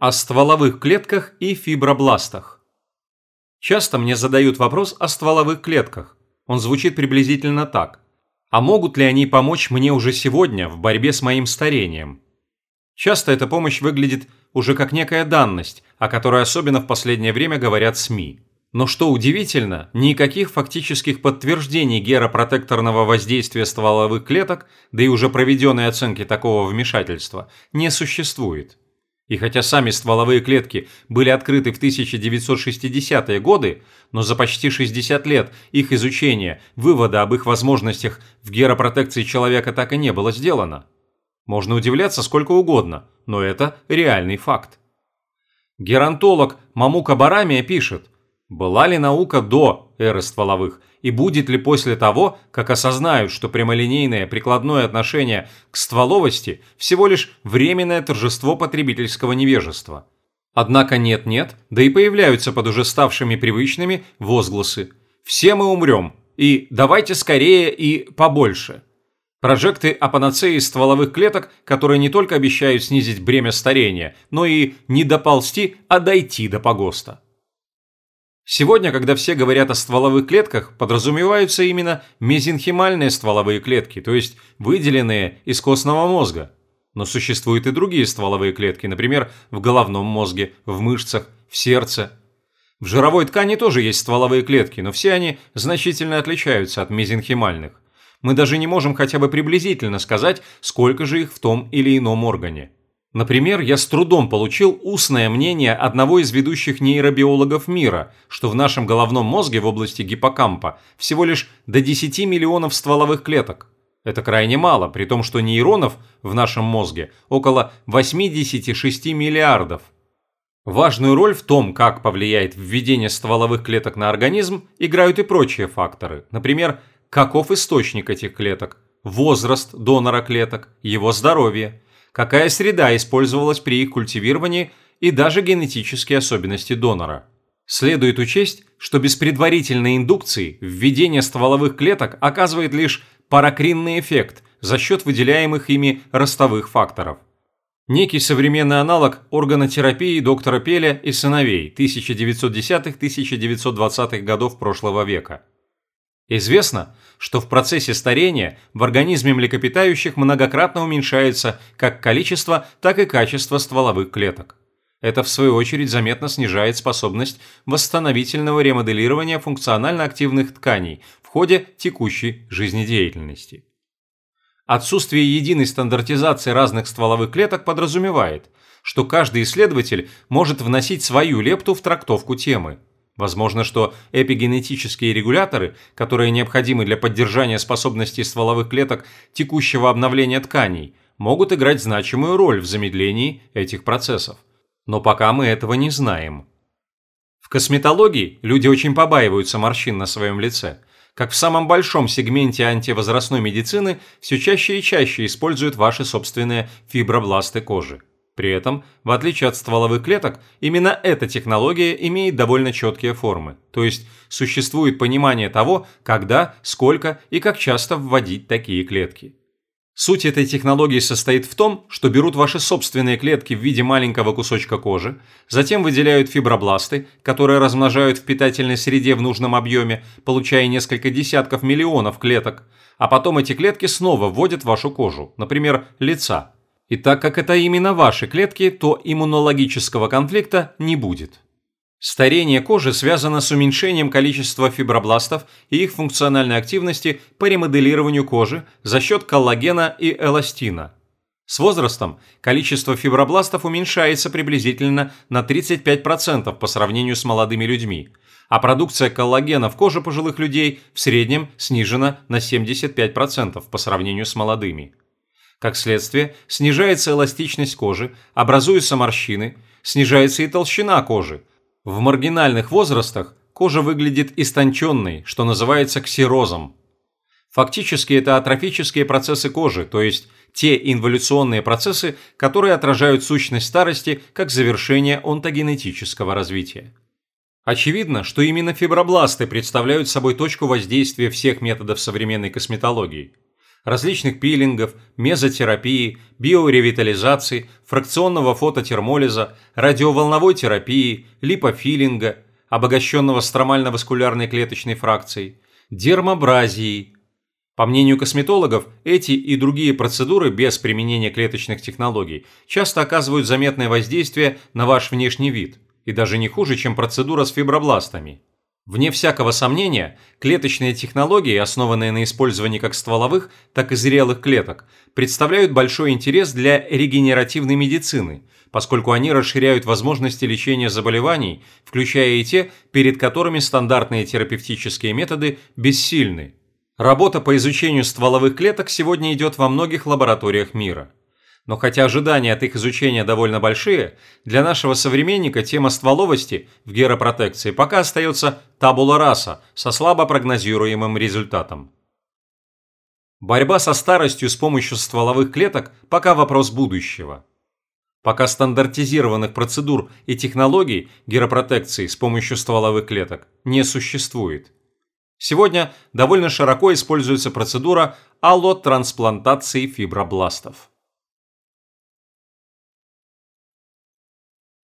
О стволовых клетках и фибробластах. Часто мне задают вопрос о стволовых клетках. Он звучит приблизительно так. А могут ли они помочь мне уже сегодня в борьбе с моим старением? Часто эта помощь выглядит уже как некая данность, о которой особенно в последнее время говорят СМИ. Но что удивительно, никаких фактических подтверждений геропротекторного воздействия стволовых клеток, да и уже проведенной оценки такого вмешательства, не существует. И хотя сами стволовые клетки были открыты в 1960-е годы, но за почти 60 лет их изучения, вывода об их возможностях в геропротекции человека так и не было сделано. Можно удивляться сколько угодно, но это реальный факт. Геронтолог Мамука Барамия пишет, была ли наука до эры стволовых и будет ли после того, как осознают, что прямолинейное прикладное отношение к стволовости всего лишь временное торжество потребительского невежества? Однако нет-нет, да и появляются под уже ставшими привычными возгласы «все мы умрем» и «давайте скорее и побольше». Прожекты о панацеи стволовых клеток, которые не только обещают снизить бремя старения, но и не доползти, а дойти до погоста. Сегодня, когда все говорят о стволовых клетках, подразумеваются именно мезенхимальные стволовые клетки, то есть выделенные из костного мозга. Но существуют и другие стволовые клетки, например, в головном мозге, в мышцах, в сердце. В жировой ткани тоже есть стволовые клетки, но все они значительно отличаются от мезенхимальных. Мы даже не можем хотя бы приблизительно сказать, сколько же их в том или ином органе. Например, я с трудом получил устное мнение одного из ведущих нейробиологов мира, что в нашем головном мозге в области гиппокампа всего лишь до 10 миллионов стволовых клеток. Это крайне мало, при том, что нейронов в нашем мозге около 86 миллиардов. Важную роль в том, как повлияет введение стволовых клеток на организм, играют и прочие факторы. Например, каков источник этих клеток, возраст донора клеток, его здоровье – какая среда использовалась при их культивировании и даже генетические особенности донора. Следует учесть, что без предварительной индукции введение стволовых клеток оказывает лишь паракринный эффект за счет выделяемых ими ростовых факторов. Некий современный аналог органотерапии доктора Пеля и сыновей 1910-1920-х годов прошлого века. Известно, что в процессе старения в организме млекопитающих многократно уменьшается как количество, так и качество стволовых клеток. Это в свою очередь заметно снижает способность восстановительного ремоделирования функционально активных тканей в ходе текущей жизнедеятельности. Отсутствие единой стандартизации разных стволовых клеток подразумевает, что каждый исследователь может вносить свою лепту в трактовку темы – Возможно, что эпигенетические регуляторы, которые необходимы для поддержания способностей стволовых клеток текущего обновления тканей, могут играть значимую роль в замедлении этих процессов. Но пока мы этого не знаем. В косметологии люди очень побаиваются морщин на своем лице. Как в самом большом сегменте антивозрастной медицины все чаще и чаще используют ваши собственные фибробласты кожи. При этом, в отличие от стволовых клеток, именно эта технология имеет довольно четкие формы, то есть существует понимание того, когда, сколько и как часто вводить такие клетки. Суть этой технологии состоит в том, что берут ваши собственные клетки в виде маленького кусочка кожи, затем выделяют фибробласты, которые размножают в питательной среде в нужном объеме, получая несколько десятков миллионов клеток, а потом эти клетки снова вводят в вашу кожу, например, лица, и так как это именно ваши клетки, то иммунологического конфликта не будет. Старение кожи связано с уменьшением количества фибробластов и их функциональной активности по ремоделированию кожи за счет коллагена и эластина. С возрастом количество фибробластов уменьшается приблизительно на 35% по сравнению с молодыми людьми, а продукция коллагена в коже пожилых людей в среднем снижена на 75% по сравнению с молодыми. Как следствие, снижается эластичность кожи, образуются морщины, снижается и толщина кожи. В маргинальных возрастах кожа выглядит истонченной, что называется ксерозом. Фактически это атрофические процессы кожи, то есть те инволюционные процессы, которые отражают сущность старости как завершение онтогенетического развития. Очевидно, что именно фибробласты представляют собой точку воздействия всех методов современной косметологии – различных пилингов, мезотерапии, биоревитализации, фракционного фототермолиза, радиоволновой терапии, липофилинга, обогащенного стромально-васкулярной клеточной фракцией, дермабразии. По мнению косметологов, эти и другие процедуры без применения клеточных технологий часто оказывают заметное воздействие на ваш внешний вид, и даже не хуже, чем процедура с фибробластами. Вне всякого сомнения, клеточные технологии, основанные на использовании как стволовых, так и зрелых клеток, представляют большой интерес для регенеративной медицины, поскольку они расширяют возможности лечения заболеваний, включая и те, перед которыми стандартные терапевтические методы бессильны. Работа по изучению стволовых клеток сегодня идет во многих лабораториях мира. Но хотя ожидания от их изучения довольно большие, для нашего современника тема стволовости в геропротекции пока остается табула раса со слабо прогнозируемым результатом. Борьба со старостью с помощью стволовых клеток пока вопрос будущего. Пока стандартизированных процедур и технологий геропротекции с помощью стволовых клеток не существует. Сегодня довольно широко используется процедура аллотрансплантации фибробластов.